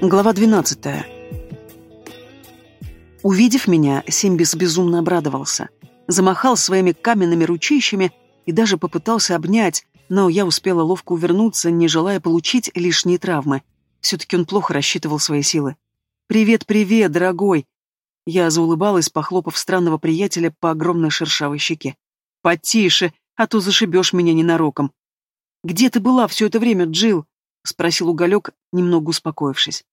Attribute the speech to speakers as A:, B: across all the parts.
A: Глава 12. Увидев меня, Симбис безумно обрадовался. Замахал своими каменными ручищами и даже попытался обнять, но я успела ловко увернуться, не желая получить лишние травмы. Все-таки он плохо рассчитывал свои силы. «Привет, привет, дорогой!» Я заулыбалась, похлопав странного приятеля по огромной шершавой щеке. «Потише, а то зашибешь меня ненароком». «Где ты была все это время, Джилл?» — спросил Уголек, немного успокоившись.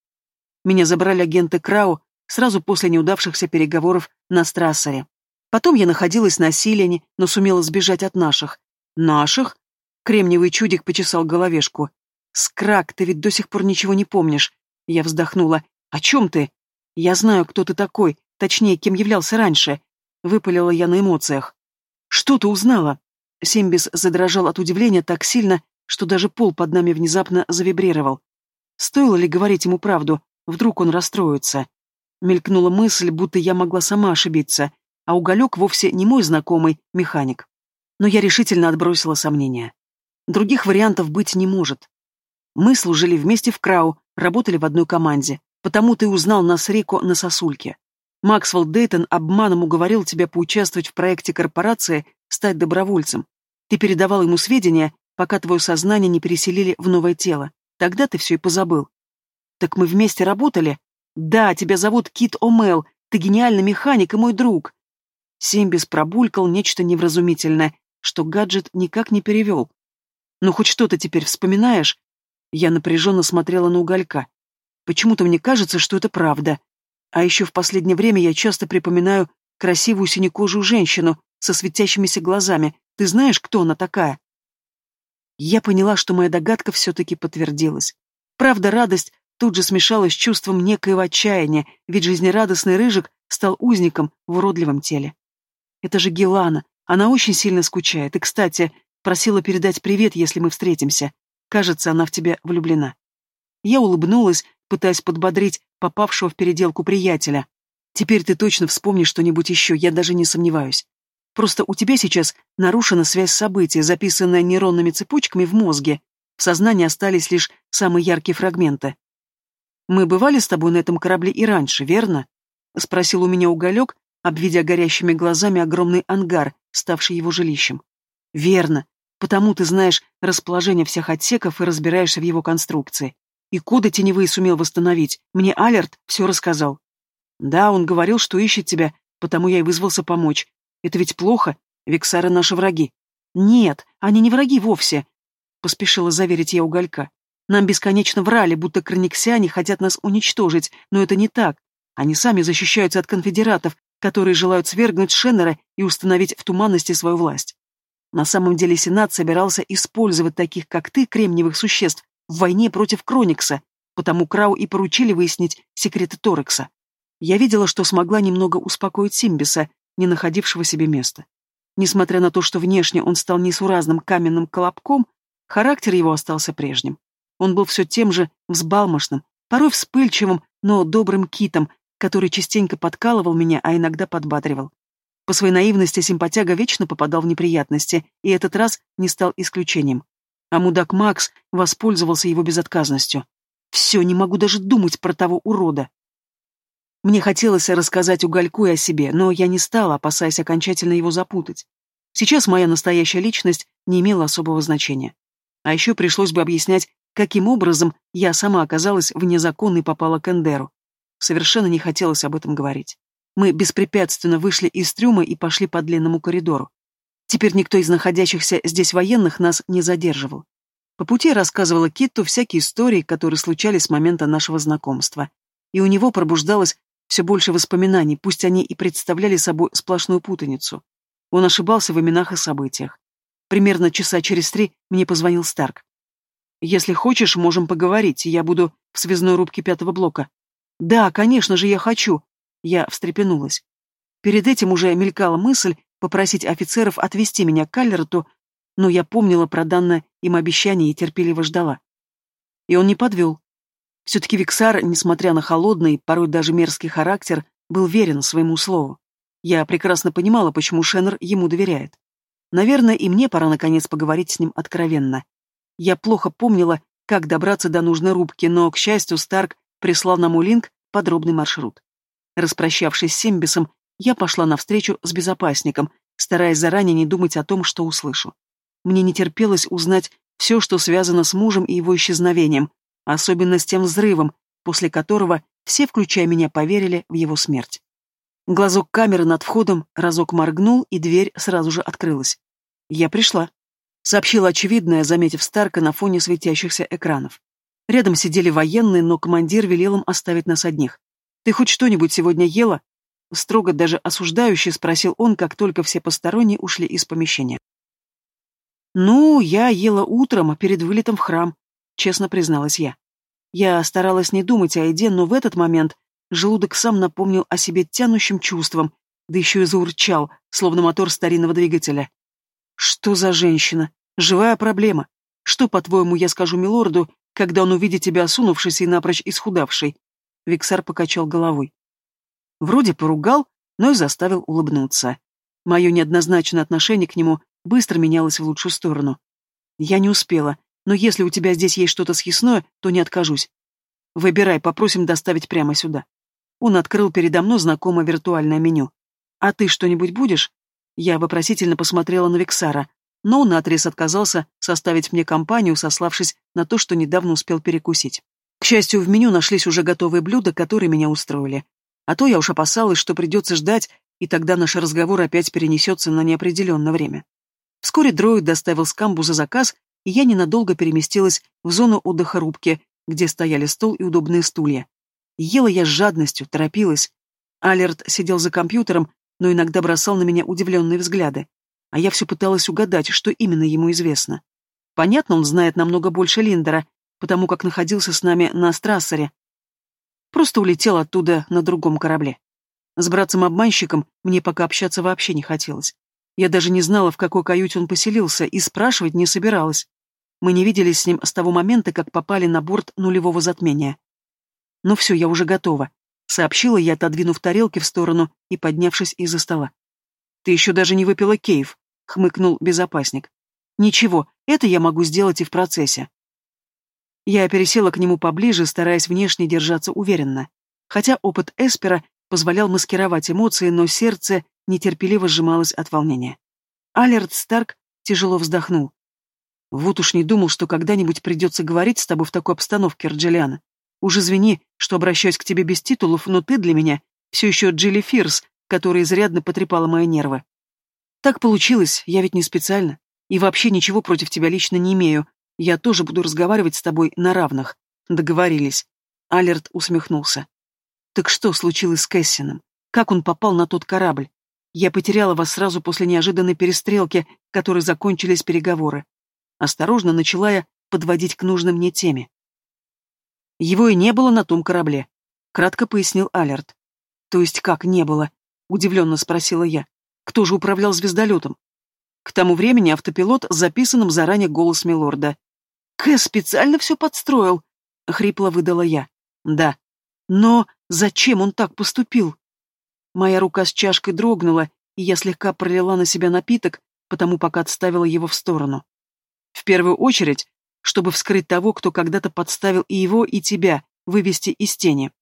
A: Меня забрали агенты Крау сразу после неудавшихся переговоров на Страссере. Потом я находилась на Силене, но сумела сбежать от наших. Наших? Кремниевый чудик почесал головешку. Скрак, ты ведь до сих пор ничего не помнишь. Я вздохнула. О чем ты? Я знаю, кто ты такой, точнее, кем являлся раньше. Выпалила я на эмоциях. Что ты узнала? Симбис задрожал от удивления так сильно, что даже пол под нами внезапно завибрировал. Стоило ли говорить ему правду? Вдруг он расстроится. Мелькнула мысль, будто я могла сама ошибиться, а уголек вовсе не мой знакомый механик. Но я решительно отбросила сомнения. Других вариантов быть не может. Мы служили вместе в Крау, работали в одной команде, потому ты узнал нас Рико на сосульке. Максвелл Дейтон обманом уговорил тебя поучаствовать в проекте корпорации, стать добровольцем. Ты передавал ему сведения, пока твое сознание не переселили в новое тело. Тогда ты все и позабыл. Так мы вместе работали? Да, тебя зовут Кит О'Мэл, ты гениальный механик и мой друг. Симбис пробулькал нечто невразумительное, что гаджет никак не перевел. Ну хоть что-то теперь вспоминаешь? Я напряженно смотрела на уголька. Почему-то мне кажется, что это правда. А еще в последнее время я часто припоминаю красивую синекожую женщину со светящимися глазами. Ты знаешь, кто она такая? Я поняла, что моя догадка все-таки подтвердилась. Правда, радость тут же смешалась с чувством некоего отчаяния, ведь жизнерадостный Рыжик стал узником в уродливом теле. Это же Гелана, она очень сильно скучает, и, кстати, просила передать привет, если мы встретимся. Кажется, она в тебя влюблена. Я улыбнулась, пытаясь подбодрить попавшего в переделку приятеля. Теперь ты точно вспомнишь что-нибудь еще, я даже не сомневаюсь. Просто у тебя сейчас нарушена связь событий, записанная нейронными цепочками в мозге. В сознании остались лишь самые яркие фрагменты. «Мы бывали с тобой на этом корабле и раньше, верно?» — спросил у меня уголек, обведя горящими глазами огромный ангар, ставший его жилищем. «Верно. Потому ты знаешь расположение всех отсеков и разбираешься в его конструкции. И коды теневые сумел восстановить. Мне Алерт все рассказал. Да, он говорил, что ищет тебя, потому я и вызвался помочь. Это ведь плохо, Виксары наши враги. Нет, они не враги вовсе, поспешила заверить я уголька. Нам бесконечно врали, будто краниксиане хотят нас уничтожить, но это не так. Они сами защищаются от конфедератов, которые желают свергнуть Шеннера и установить в туманности свою власть. На самом деле Сенат собирался использовать таких, как ты, кремниевых существ, в войне против Кроникса, потому Крау и поручили выяснить секреты Торекса. Я видела, что смогла немного успокоить Симбиса, не находившего себе места. Несмотря на то, что внешне он стал несуразным каменным колобком, характер его остался прежним. Он был все тем же взбалмошным, порой вспыльчивым, но добрым китом, который частенько подкалывал меня, а иногда подбадривал. По своей наивности симпатяга вечно попадал в неприятности, и этот раз не стал исключением. А мудак Макс воспользовался его безотказностью. Все, не могу даже думать про того урода. Мне хотелось рассказать Угольку и о себе, но я не стала, опасаясь окончательно его запутать. Сейчас моя настоящая личность не имела особого значения. А еще пришлось бы объяснять, каким образом я сама оказалась вне закона и попала к Эндеру. Совершенно не хотелось об этом говорить. Мы беспрепятственно вышли из трюма и пошли по длинному коридору. Теперь никто из находящихся здесь военных нас не задерживал. По пути рассказывала Китту всякие истории, которые случались с момента нашего знакомства. И у него пробуждалось все больше воспоминаний, пусть они и представляли собой сплошную путаницу. Он ошибался в именах и событиях. Примерно часа через три мне позвонил Старк. «Если хочешь, можем поговорить, я буду в связной рубке пятого блока». «Да, конечно же, я хочу!» Я встрепенулась. Перед этим уже мелькала мысль, попросить офицеров отвезти меня к Каллерту, но я помнила про данное им обещание и терпеливо ждала. И он не подвел. Все-таки Виксар, несмотря на холодный, порой даже мерзкий характер, был верен своему слову. Я прекрасно понимала, почему Шеннер ему доверяет. Наверное, и мне пора наконец поговорить с ним откровенно. Я плохо помнила, как добраться до нужной рубки, но, к счастью, Старк прислал на мой линк подробный маршрут. Распрощавшись с Симбисом, я пошла навстречу с безопасником, стараясь заранее не думать о том, что услышу. Мне не терпелось узнать все, что связано с мужем и его исчезновением, особенно с тем взрывом, после которого все, включая меня, поверили в его смерть. Глазок камеры над входом разок моргнул, и дверь сразу же открылась. «Я пришла», — сообщила очевидное, заметив Старка на фоне светящихся экранов. Рядом сидели военные, но командир велел им оставить нас одних. «Ты хоть что-нибудь сегодня ела?» Строго даже осуждающий спросил он, как только все посторонние ушли из помещения. «Ну, я ела утром, перед вылетом в храм», — честно призналась я. Я старалась не думать о еде, но в этот момент желудок сам напомнил о себе тянущим чувством, да еще и заурчал, словно мотор старинного двигателя. «Что за женщина? Живая проблема. Что, по-твоему, я скажу милорду, когда он увидит тебя осунувшейся и напрочь исхудавшей?» Виксар покачал головой. Вроде поругал, но и заставил улыбнуться. Мое неоднозначное отношение к нему быстро менялось в лучшую сторону. Я не успела, но если у тебя здесь есть что-то съестное, то не откажусь. Выбирай, попросим доставить прямо сюда. Он открыл передо мной знакомое виртуальное меню. А ты что-нибудь будешь? Я вопросительно посмотрела на Виксара, но он наотрез отказался составить мне компанию, сославшись на то, что недавно успел перекусить. К счастью, в меню нашлись уже готовые блюда, которые меня устроили. А то я уж опасалась, что придется ждать, и тогда наш разговор опять перенесется на неопределенное время. Вскоре дроид доставил с камбуза заказ, и я ненадолго переместилась в зону отдыха рубки, где стояли стол и удобные стулья. Ела я с жадностью, торопилась. Алерт сидел за компьютером, но иногда бросал на меня удивленные взгляды. А я все пыталась угадать, что именно ему известно. Понятно, он знает намного больше Линдера, потому как находился с нами на Страссере. Просто улетел оттуда на другом корабле. С братцем-обманщиком мне пока общаться вообще не хотелось. Я даже не знала, в какой каюте он поселился, и спрашивать не собиралась. Мы не виделись с ним с того момента, как попали на борт нулевого затмения. «Ну все, я уже готова», — сообщила я, отодвинув тарелки в сторону и поднявшись из-за стола. «Ты еще даже не выпила кейв», — хмыкнул безопасник. «Ничего, это я могу сделать и в процессе». Я пересела к нему поближе, стараясь внешне держаться уверенно. Хотя опыт Эспера позволял маскировать эмоции, но сердце нетерпеливо сжималось от волнения. Алерт Старк тяжело вздохнул. Вот уж не думал, что когда-нибудь придется говорить с тобой в такой обстановке, Арджелиана. Уж извини, что обращаюсь к тебе без титулов, но ты для меня все еще Джилли Фирс, которая изрядно потрепала мои нервы. Так получилось, я ведь не специально. И вообще ничего против тебя лично не имею. Я тоже буду разговаривать с тобой на равных. Договорились. Алерт усмехнулся. Так что случилось с Кэссином? Как он попал на тот корабль? Я потеряла вас сразу после неожиданной перестрелки, которой закончились переговоры. Осторожно начала я подводить к нужной мне теме. Его и не было на том корабле, кратко пояснил Алерт. То есть как не было? Удивленно спросила я. Кто же управлял звездолетом? К тому времени автопилот с записанным заранее голос Милорда. Кэс специально все подстроил, хрипло выдала я. Да. Но зачем он так поступил? Моя рука с чашкой дрогнула, и я слегка пролила на себя напиток, потому пока отставила его в сторону. В первую очередь, чтобы вскрыть того, кто когда-то подставил и его, и тебя, вывести из тени.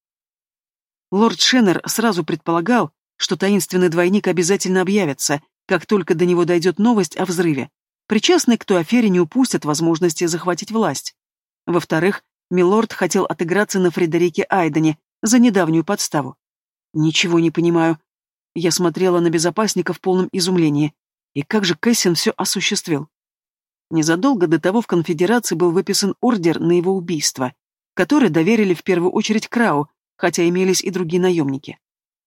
A: Лорд Шеннер сразу предполагал, что таинственный двойник обязательно объявится, как только до него дойдет новость о взрыве. Причастный к той афере не упустят возможности захватить власть. Во-вторых, Милорд хотел отыграться на Фредерике Айдене за недавнюю подставу. Ничего не понимаю. Я смотрела на безопасника в полном изумлении. И как же Кэссин все осуществил? Незадолго до того в конфедерации был выписан ордер на его убийство, который доверили в первую очередь Крау, хотя имелись и другие наемники.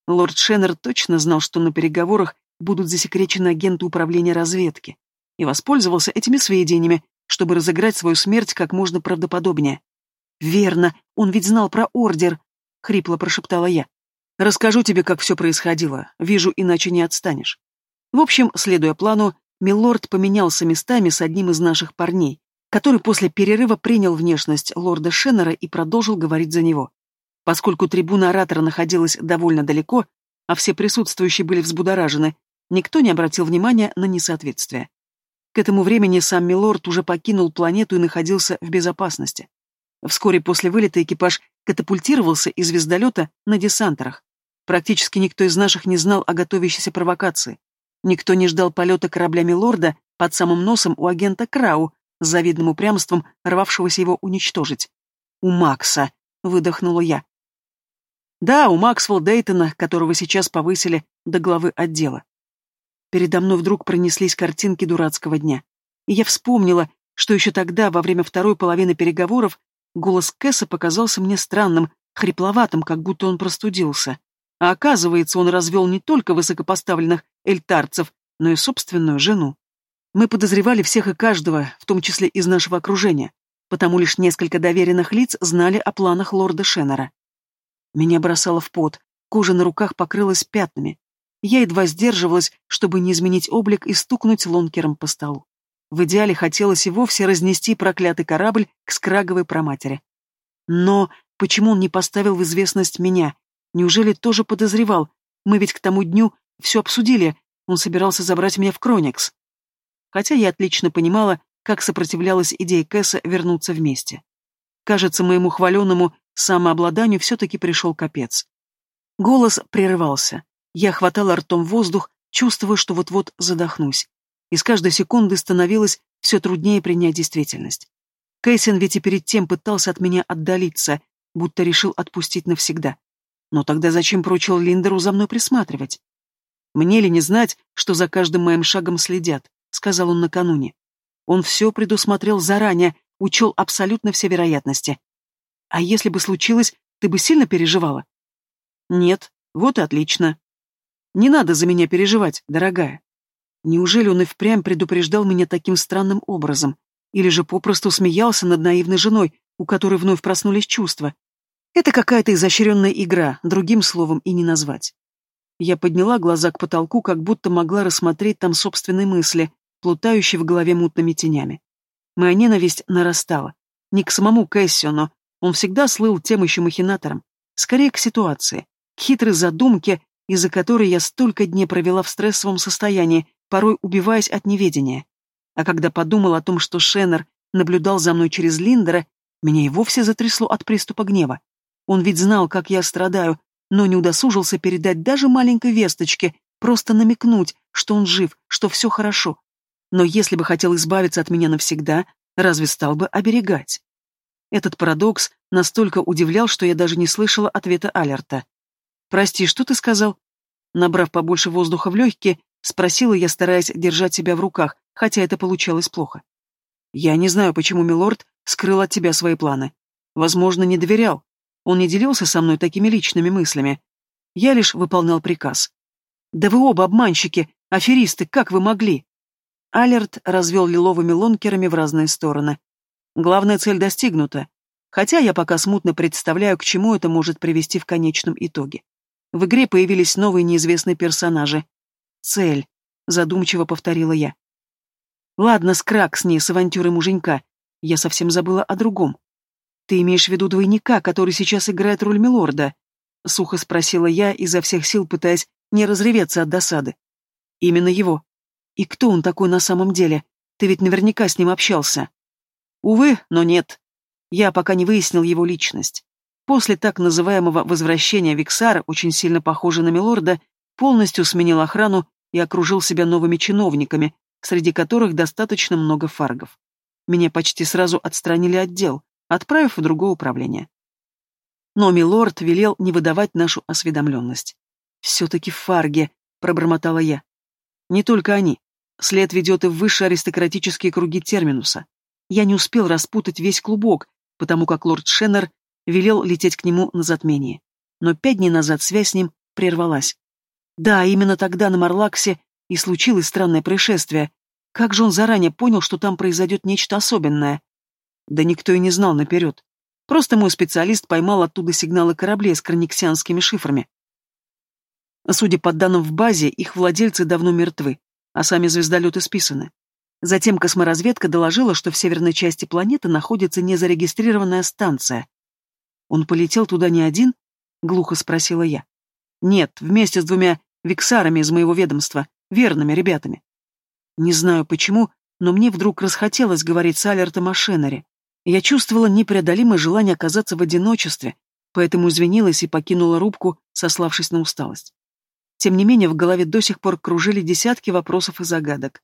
A: Лорд Шеннер точно знал, что на переговорах будут засекречены агенты управления разведки, и воспользовался этими сведениями, чтобы разыграть свою смерть как можно правдоподобнее. «Верно, он ведь знал про ордер», — хрипло прошептала я. «Расскажу тебе, как все происходило. Вижу, иначе не отстанешь». В общем, следуя плану, Милорд поменялся местами с одним из наших парней, который после перерыва принял внешность лорда Шеннера и продолжил говорить за него. Поскольку трибуна оратора находилась довольно далеко, а все присутствующие были взбудоражены, никто не обратил внимания на несоответствие. К этому времени сам Милорд уже покинул планету и находился в безопасности. Вскоре после вылета экипаж катапультировался из звездолета на десантерах. Практически никто из наших не знал о готовящейся провокации. Никто не ждал полета кораблями лорда под самым носом у агента Крау, с завидным упрямством рвавшегося его уничтожить. «У Макса», — выдохнула я. «Да, у Максвелла Дейтона, которого сейчас повысили до главы отдела». Передо мной вдруг пронеслись картинки дурацкого дня. И я вспомнила, что еще тогда, во время второй половины переговоров, голос Кэса показался мне странным, хрипловатым, как будто он простудился. А оказывается, он развел не только высокопоставленных эльтарцев, но и собственную жену. Мы подозревали всех и каждого, в том числе из нашего окружения, потому лишь несколько доверенных лиц знали о планах лорда Шеннера. Меня бросало в пот, кожа на руках покрылась пятнами. Я едва сдерживалась, чтобы не изменить облик и стукнуть лонкером по столу. В идеале хотелось и вовсе разнести проклятый корабль к скраговой проматери. Но почему он не поставил в известность меня? Неужели тоже подозревал? Мы ведь к тому дню все обсудили, он собирался забрать меня в Кроникс хотя я отлично понимала, как сопротивлялась идее Кэса вернуться вместе. Кажется, моему хваленому самообладанию все-таки пришел капец. Голос прерывался. Я хватала ртом воздух, чувствуя, что вот-вот задохнусь. И с каждой секунды становилось все труднее принять действительность. Кэссин ведь и перед тем пытался от меня отдалиться, будто решил отпустить навсегда. Но тогда зачем прочил Линдеру за мной присматривать? Мне ли не знать, что за каждым моим шагом следят? сказал он накануне. Он все предусмотрел заранее, учел абсолютно все вероятности. А если бы случилось, ты бы сильно переживала? Нет, вот и отлично. Не надо за меня переживать, дорогая. Неужели он и впрямь предупреждал меня таким странным образом? Или же попросту смеялся над наивной женой, у которой вновь проснулись чувства? Это какая-то изощренная игра, другим словом и не назвать. Я подняла глаза к потолку, как будто могла рассмотреть там собственные мысли, плутающий в голове мутными тенями. Моя ненависть нарастала. Не к самому Кэссиону, он всегда слыл тем еще махинатором. Скорее к ситуации, к хитрой задумке, из-за которой я столько дней провела в стрессовом состоянии, порой убиваясь от неведения. А когда подумал о том, что Шеннер наблюдал за мной через Линдера, меня и вовсе затрясло от приступа гнева. Он ведь знал, как я страдаю, но не удосужился передать даже маленькой весточке, просто намекнуть, что он жив, что все хорошо, но если бы хотел избавиться от меня навсегда, разве стал бы оберегать? Этот парадокс настолько удивлял, что я даже не слышала ответа Алерта. «Прости, что ты сказал?» Набрав побольше воздуха в легкие, спросила я, стараясь держать себя в руках, хотя это получалось плохо. «Я не знаю, почему Милорд скрыл от тебя свои планы. Возможно, не доверял. Он не делился со мной такими личными мыслями. Я лишь выполнял приказ. Да вы оба обманщики, аферисты, как вы могли?» Алерт развел лиловыми лонкерами в разные стороны. Главная цель достигнута, хотя я пока смутно представляю, к чему это может привести в конечном итоге. В игре появились новые неизвестные персонажи. Цель, задумчиво повторила я. Ладно, скрак с ней, с авантюрой муженька. Я совсем забыла о другом. Ты имеешь в виду двойника, который сейчас играет роль милорда? Сухо спросила я, изо всех сил пытаясь не разреветься от досады. Именно его. И кто он такой на самом деле? Ты ведь наверняка с ним общался. Увы, но нет. Я пока не выяснил его личность. После так называемого возвращения Виксара, очень сильно похожий на Милорда, полностью сменил охрану и окружил себя новыми чиновниками, среди которых достаточно много фаргов. Меня почти сразу отстранили от дел, отправив в другое управление. Но Милорд велел не выдавать нашу осведомленность. «Все-таки фарги», — пробормотала я. «Не только они. След ведет и в высшие аристократические круги терминуса. Я не успел распутать весь клубок, потому как лорд Шеннер велел лететь к нему на затмение. Но пять дней назад связь с ним прервалась. Да, именно тогда на Марлаксе и случилось странное происшествие. Как же он заранее понял, что там произойдет нечто особенное? Да никто и не знал наперед. Просто мой специалист поймал оттуда сигналы кораблей с краниксианскими шифрами. Судя по данным в базе, их владельцы давно мертвы а сами звездолеты списаны. Затем косморазведка доложила, что в северной части планеты находится незарегистрированная станция. «Он полетел туда не один?» — глухо спросила я. «Нет, вместе с двумя виксарами из моего ведомства, верными ребятами». Не знаю почему, но мне вдруг расхотелось говорить с Алертом о Шеннере. Я чувствовала непреодолимое желание оказаться в одиночестве, поэтому извинилась и покинула рубку, сославшись на усталость. Тем не менее, в голове до сих пор кружили десятки вопросов и загадок.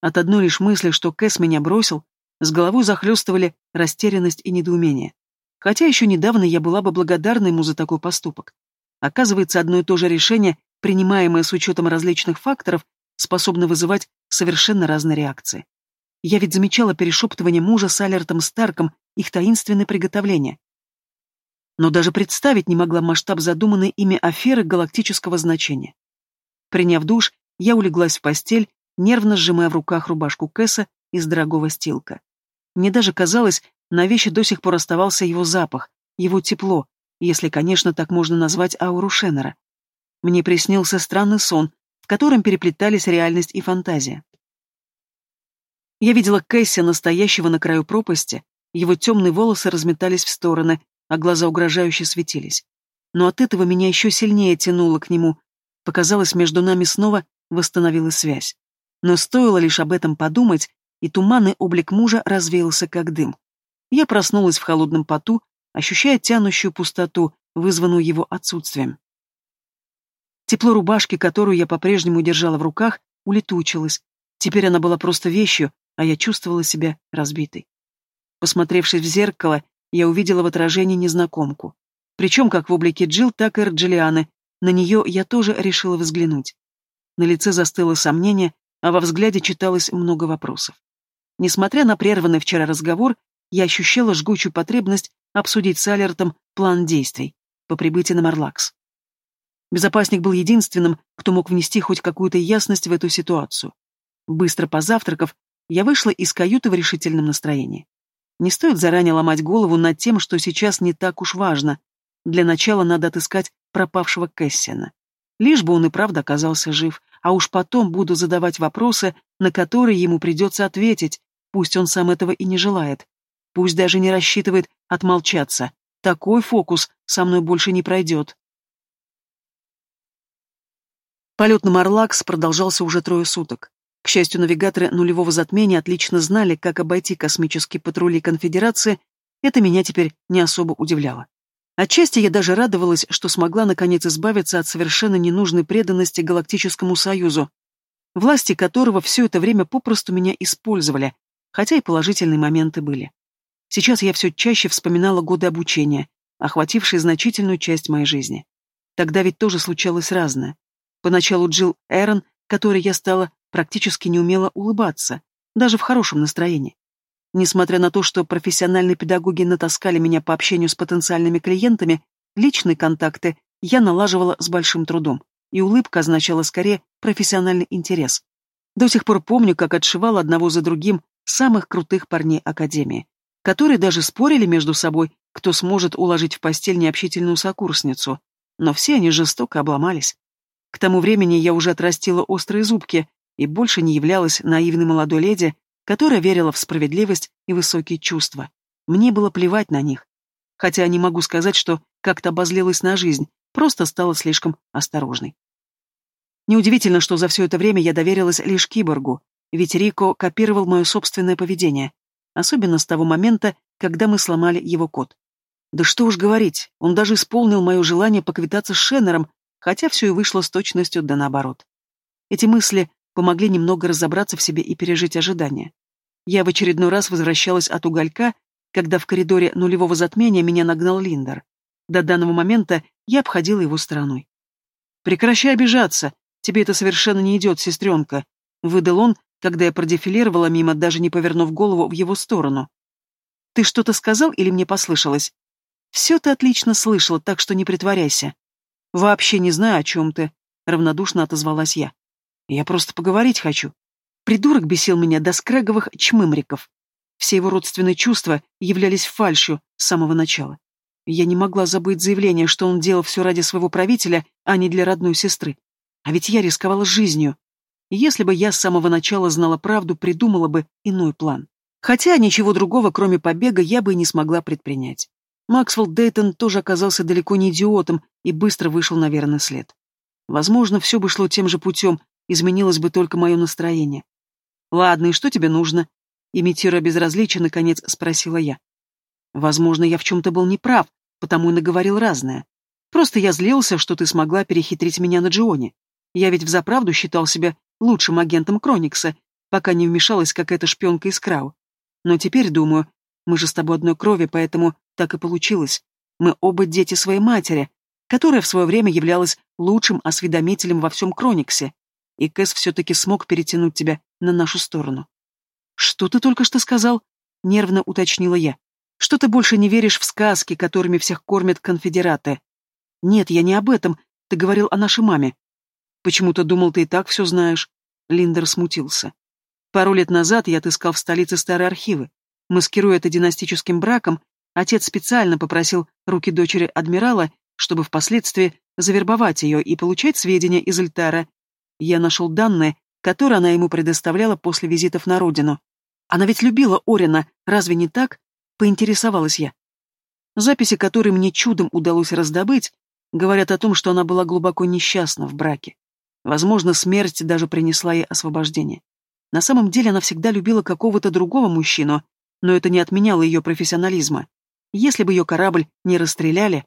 A: От одной лишь мысли, что Кэс меня бросил, с головой захлестывали растерянность и недоумение. Хотя еще недавно я была бы благодарна ему за такой поступок. Оказывается, одно и то же решение, принимаемое с учетом различных факторов, способно вызывать совершенно разные реакции. Я ведь замечала перешептывание мужа с Алертом Старком, их таинственное приготовление. Но даже представить не могла масштаб задуманной ими аферы галактического значения. Приняв душ, я улеглась в постель, нервно сжимая в руках рубашку Кэса из дорогого стилка. Мне даже казалось, на вещи до сих пор оставался его запах, его тепло, если, конечно, так можно назвать ауру Шеннера. Мне приснился странный сон, в котором переплетались реальность и фантазия. Я видела Кэсси, настоящего на краю пропасти, его темные волосы разметались в стороны, а глаза угрожающе светились. Но от этого меня еще сильнее тянуло к нему. Показалось, между нами снова восстановилась связь. Но стоило лишь об этом подумать, и туманный облик мужа развеялся как дым. Я проснулась в холодном поту, ощущая тянущую пустоту, вызванную его отсутствием. Тепло рубашки, которую я по-прежнему держала в руках, улетучилось. Теперь она была просто вещью, а я чувствовала себя разбитой. Посмотревшись в зеркало, я увидела в отражении незнакомку. Причем как в облике Джилл, так и Рджелианы. На нее я тоже решила взглянуть. На лице застыло сомнение, а во взгляде читалось много вопросов. Несмотря на прерванный вчера разговор, я ощущала жгучую потребность обсудить с Алертом план действий по прибытии на Марлакс. Безопасник был единственным, кто мог внести хоть какую-то ясность в эту ситуацию. Быстро позавтракав, я вышла из каюты в решительном настроении. Не стоит заранее ломать голову над тем, что сейчас не так уж важно. Для начала надо отыскать пропавшего Кэссиана. Лишь бы он и правда оказался жив, а уж потом буду задавать вопросы, на которые ему придется ответить, пусть он сам этого и не желает. Пусть даже не рассчитывает отмолчаться. Такой фокус со мной больше не пройдет. Полет на Марлакс продолжался уже трое суток. К счастью, навигаторы нулевого затмения отлично знали, как обойти космические патрули Конфедерации, это меня теперь не особо удивляло. Отчасти я даже радовалась, что смогла наконец избавиться от совершенно ненужной преданности Галактическому Союзу, власти которого все это время попросту меня использовали, хотя и положительные моменты были. Сейчас я все чаще вспоминала годы обучения, охватившие значительную часть моей жизни. Тогда ведь тоже случалось разное. Поначалу Джилл Эрон, которой я стала практически не умела улыбаться, даже в хорошем настроении. Несмотря на то, что профессиональные педагоги натаскали меня по общению с потенциальными клиентами, личные контакты я налаживала с большим трудом, и улыбка означала скорее профессиональный интерес. До сих пор помню, как отшивала одного за другим самых крутых парней Академии, которые даже спорили между собой, кто сможет уложить в постель необщительную сокурсницу, но все они жестоко обломались. К тому времени я уже отрастила острые зубки и больше не являлась наивной молодой леди, которая верила в справедливость и высокие чувства. Мне было плевать на них. Хотя не могу сказать, что как-то обозлилась на жизнь, просто стала слишком осторожной. Неудивительно, что за все это время я доверилась лишь киборгу, ведь Рико копировал мое собственное поведение, особенно с того момента, когда мы сломали его код. Да что уж говорить, он даже исполнил мое желание поквитаться с Шеннером, хотя все и вышло с точностью да наоборот. Эти мысли помогли немного разобраться в себе и пережить ожидания. Я в очередной раз возвращалась от уголька, когда в коридоре нулевого затмения меня нагнал Линдер. До данного момента я обходила его стороной. «Прекращай обижаться, тебе это совершенно не идет, сестренка», — выдал он, когда я продефилировала мимо, даже не повернув голову в его сторону. «Ты что-то сказал или мне послышалось?» «Все ты отлично слышала, так что не притворяйся». «Вообще не знаю, о чем ты», — равнодушно отозвалась я. Я просто поговорить хочу. Придурок бесил меня до скрэговых чмымриков. Все его родственные чувства являлись фальшью с самого начала. Я не могла забыть заявление, что он делал все ради своего правителя, а не для родной сестры. А ведь я рисковала жизнью. если бы я с самого начала знала правду, придумала бы иной план. Хотя ничего другого, кроме побега, я бы и не смогла предпринять. Максвелл Дейтон тоже оказался далеко не идиотом и быстро вышел на верный след. Возможно, все бы шло тем же путем, изменилось бы только мое настроение. «Ладно, и что тебе нужно?» Имитируя безразличие, наконец спросила я. Возможно, я в чем-то был неправ, потому и наговорил разное. Просто я злился, что ты смогла перехитрить меня на Джионе. Я ведь взаправду считал себя лучшим агентом Кроникса, пока не вмешалась какая-то шпионка из Крау. Но теперь думаю, мы же с тобой одной крови, поэтому так и получилось. Мы оба дети своей матери, которая в свое время являлась лучшим осведомителем во всем Крониксе. И Кэс все-таки смог перетянуть тебя на нашу сторону. «Что ты только что сказал?» — нервно уточнила я. «Что ты больше не веришь в сказки, которыми всех кормят конфедераты?» «Нет, я не об этом. Ты говорил о нашей маме». «Почему-то думал, ты и так все знаешь». Линдер смутился. Пару лет назад я отыскал в столице старые архивы. Маскируя это династическим браком, отец специально попросил руки дочери адмирала, чтобы впоследствии завербовать ее и получать сведения из Эльтара. Я нашел данные, которые она ему предоставляла после визитов на родину. Она ведь любила Орина, разве не так? Поинтересовалась я. Записи, которые мне чудом удалось раздобыть, говорят о том, что она была глубоко несчастна в браке. Возможно, смерть даже принесла ей освобождение. На самом деле она всегда любила какого-то другого мужчину, но это не отменяло ее профессионализма. Если бы ее корабль не расстреляли...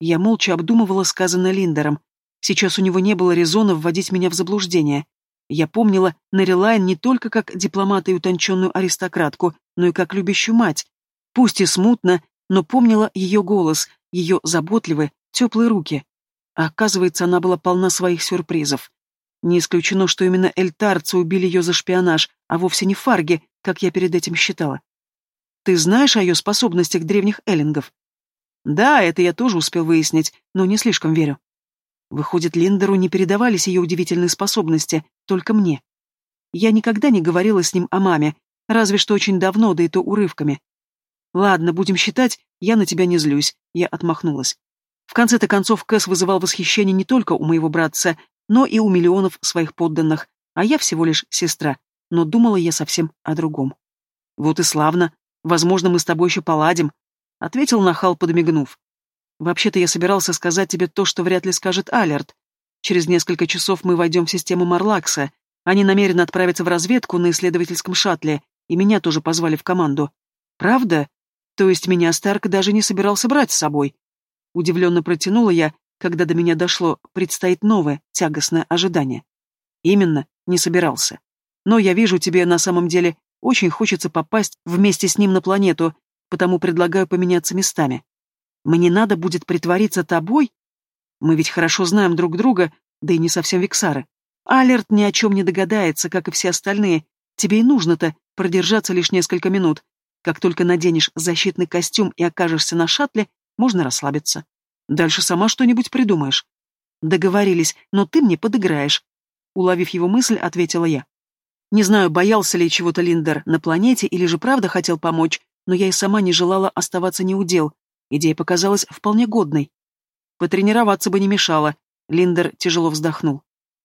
A: Я молча обдумывала сказанное Линдером. Сейчас у него не было резона вводить меня в заблуждение. Я помнила Нарилайн не только как дипломата и утонченную аристократку, но и как любящую мать. Пусть и смутно, но помнила ее голос, ее заботливые, теплые руки. А оказывается, она была полна своих сюрпризов. Не исключено, что именно эльтарцы убили ее за шпионаж, а вовсе не фарги, как я перед этим считала. Ты знаешь о ее способностях древних эллингов? Да, это я тоже успел выяснить, но не слишком верю. Выходит, Линдеру не передавались ее удивительные способности, только мне. Я никогда не говорила с ним о маме, разве что очень давно, да и то урывками. Ладно, будем считать, я на тебя не злюсь, я отмахнулась. В конце-то концов Кэс вызывал восхищение не только у моего братца, но и у миллионов своих подданных, а я всего лишь сестра, но думала я совсем о другом. Вот и славно, возможно, мы с тобой еще поладим, ответил нахал, подмигнув. Вообще-то я собирался сказать тебе то, что вряд ли скажет Алерт. Через несколько часов мы войдем в систему Марлакса. Они намерены отправиться в разведку на исследовательском шаттле, и меня тоже позвали в команду. Правда? То есть меня Старк даже не собирался брать с собой? Удивленно протянула я, когда до меня дошло, предстоит новое, тягостное ожидание. Именно, не собирался. Но я вижу, тебе на самом деле очень хочется попасть вместе с ним на планету, потому предлагаю поменяться местами. Мне надо будет притвориться тобой? Мы ведь хорошо знаем друг друга, да и не совсем Виксары. Алерт ни о чем не догадается, как и все остальные. Тебе и нужно-то продержаться лишь несколько минут. Как только наденешь защитный костюм и окажешься на шаттле, можно расслабиться. Дальше сама что-нибудь придумаешь. Договорились, но ты мне подыграешь. Уловив его мысль, ответила я. Не знаю, боялся ли чего-то Линдер на планете или же правда хотел помочь, но я и сама не желала оставаться неудел, Идея показалась вполне годной. Потренироваться бы не мешало. Линдер тяжело вздохнул.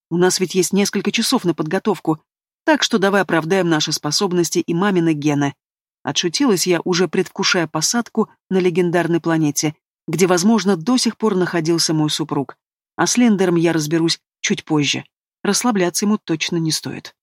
A: У нас ведь есть несколько часов на подготовку, так что давай оправдаем наши способности и мамины гены. Отшутилась я, уже предвкушая посадку на легендарной планете, где, возможно, до сих пор находился мой супруг. А с Линдером я разберусь чуть позже. Расслабляться ему точно не стоит.